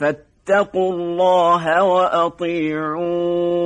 فاتقوا الله وأطيعون